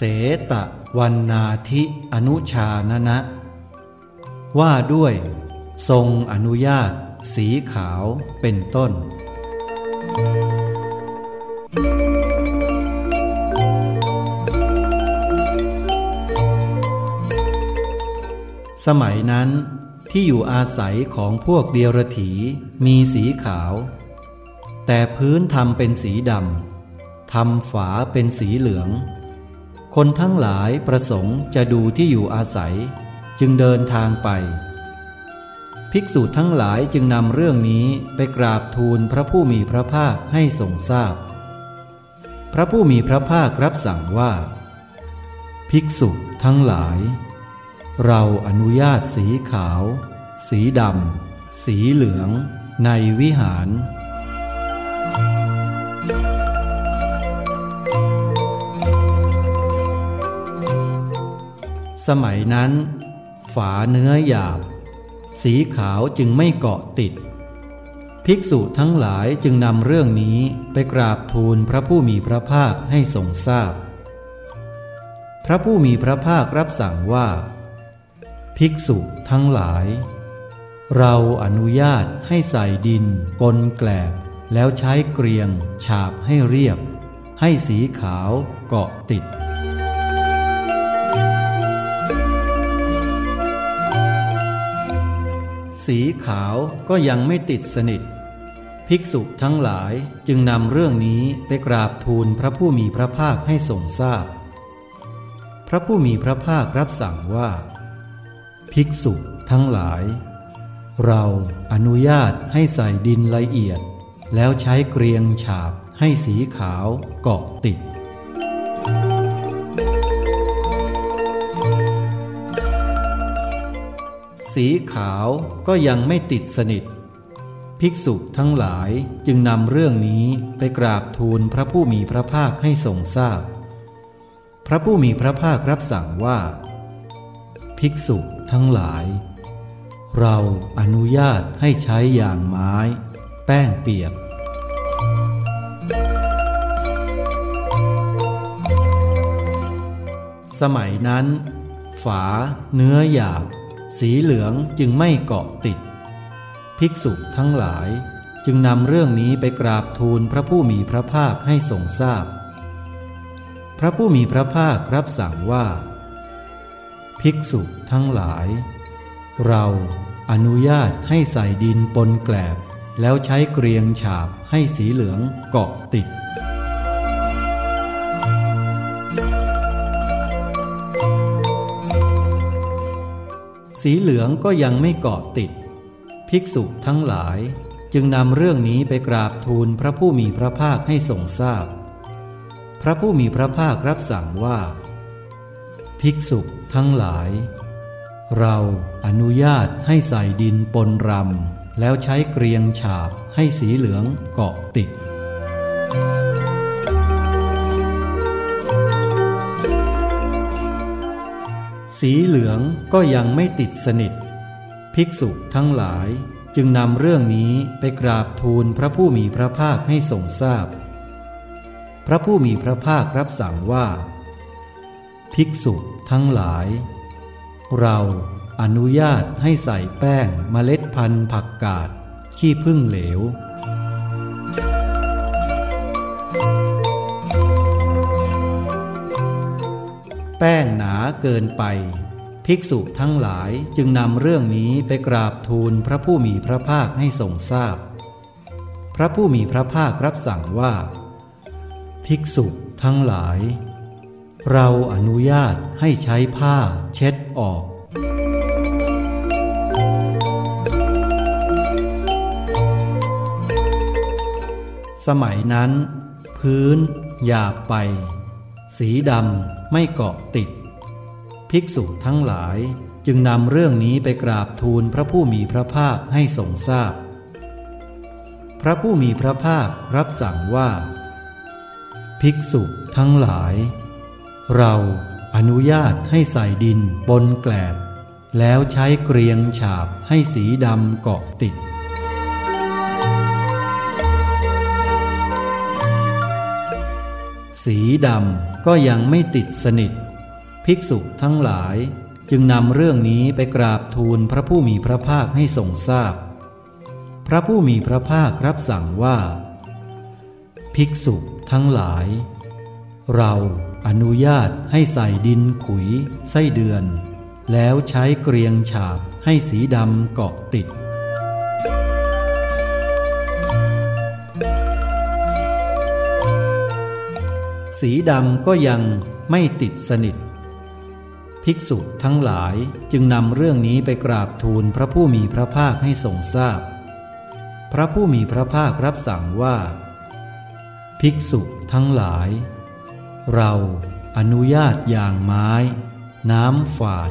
เสตะวันนาธิอนุชานนะ ว่าด้วย ทรงอนุญาต สีขาวเป็นต้น สมัยนั้นที่อยู่อาศัยของพวกเดียรถีมีสีขาว แต่พื้นทำเป็นสีดำทำฝาเป็นสีเหลือง คนทั้งหลายประสงค์จะดูที่อยู่อาศัย จึงเดินทางไป ภิกษุทั้งหลายจึงนำเรื่องนี้ไปกราบทูลพระผู้มีพระภาคให้ทรงทราบพพระผู้มีพระภาครับสั่งว่า ภิกษุทั้งหลาย เราอนุญาตสีขาว สีดำ สีเหลือง ในวิหาร สมัยนั้น ฝาเนื้อหยาบ สีขาวจึงไม่เกาะติด ภิกษุทั้งหลายจึงนำเรื่องนี้ไปกราบทูลพระผู้มีพระภาคให้ทรงทราบพพระผู้มีพระภาครับสั่งว่า ภิกษุทั้งหลาย เราอนุญาตให้ใส่ดินปนแกลบ แล้วใช้เกรียง ฉาบให้เรียบ ให้สีขาวเกาะติด สีขาวก็ยังไม่ติดสนิท ภิกษุทั้งหลายจึงนำเรื่องนี้ไปกราบทูลพระผู้มีพระภาคให้ทรงทราบพพระผู้มีพระภาครับสั่งว่า ภิกษุทั้งหลาย เราอนุญาตให้ใส่ดินละเอียด แล้วใช้เกรียงฉาบให้สีขาวเกาะติด สีขาวก็ยังไม่ติดสนิท ภิกษุทั้งหลายจึงนำเรื่องนี้ไปกราบทูลพระผู้มีพระภาคให้ทรงทราบพพระผู้มีพระภาครับสั่งว่า ภิกษุทั้งหลาย เราอนุญาตให้ใช้อย่างไม้ แป้งเปียกสมัยนั้น ฝาเนื้อหยาบ สีเหลืองจึงไม่เกาะติด ภิกษุทั้งหลายจึงนำเรื่องนี้ไปกราบทูลพระผู้มีพระภาคให้ทรงทราบพพระผู้มีพระภาครับสั่งว่า ภิกษุทั้งหลาย เราอนุญาตให้ใส่ดินปนแกลบ แล้วใช้เกรียงฉาบให้สีเหลืองเกาะติด สีเหลืองก็ยังไม่เกาะติด ภิกษุทั้งหลายจึงนำเรื่องนี้ไปกราบทูลพระผู้มีพระภาคให้ทรงทราบพพระผู้มีพระภาครับสั่งว่า ภิกษุทั้งหลาย เราอนุญาตให้ใส่ดินปนรำแล้วใช้เกรียงฉาบให้สีเหลืองเกาะติด สีเหลืองก็ยังไม่ติดสนิท ภิกษุทั้งหลายจึงนำเรื่องนี้ไปกราบทูลพระผู้มีพระภาคให้ทรงทราบพพระผู้มีพระภาครับสั่งว่า ภิกษุทั้งหลาย เราอนุญาตให้ใส่แป้งเมล็ดพันธุ์ผักกาด ขี้พึ่งเหลว แป้งหนาเกินไป ภิกษุทั้งหลายจึงนำเรื่องนี้ไปกราบทูลพระผู้มีพระภาคให้ทรงทราบพพระผู้มีพระภาครับสั่งว่า ภิกษุทั้งหลาย เราอนุญาตให้ใช้ผ้าเช็ดออกสมัยนั้น พื้นหยาบไป สีดำไม่เกาะติด ภิกษุทั้งหลายจึงนำเรื่องนี้ไปกราบทูลพระผู้มีพระภาคให้ทรงทราบพพระผู้มีพระภาครับสั่งว่า ภิกษุทั้งหลาย เราอนุญาตให้ใส่ดินบนแกลบ แล้วใช้เกรียงฉาบให้สีดำเกาะติด สีดำก็ยังไม่ติดสนิท ภิกษุทั้งหลายจึงนำเรื่องนี้ไปกราบทูลพระผู้มีพระภาคให้ทรงทราบพพระผู้มีพระภาครับสั่งว่า ภิกษุทั้งหลาย เราอนุญาตให้ใส่ดินขุยไส้เดือน แล้วใช้เกรียงฉาบให้สีดำเกาะติด สีดำก็ยังไม่ติดสนิท ภิกษุทั้งหลายจึงนำเรื่องนี้ไปกราบทูลพระผู้มีพระภาคให้ทรงทราบพพระผู้มีพระภาครับสั่งว่า ภิกษุทั้งหลาย เราอนุญาตอย่างไม้ น้ำฝาด